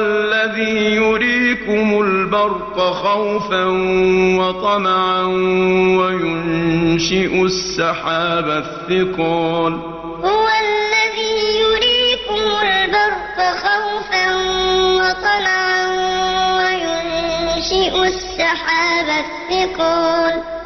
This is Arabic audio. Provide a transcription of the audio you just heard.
الذي يريكم البرق خوفا وطمعا وينشئ السحاب الثقال. هو الذي يريكم البرق خوفا وطمعا وينشئ السحاب الثقال.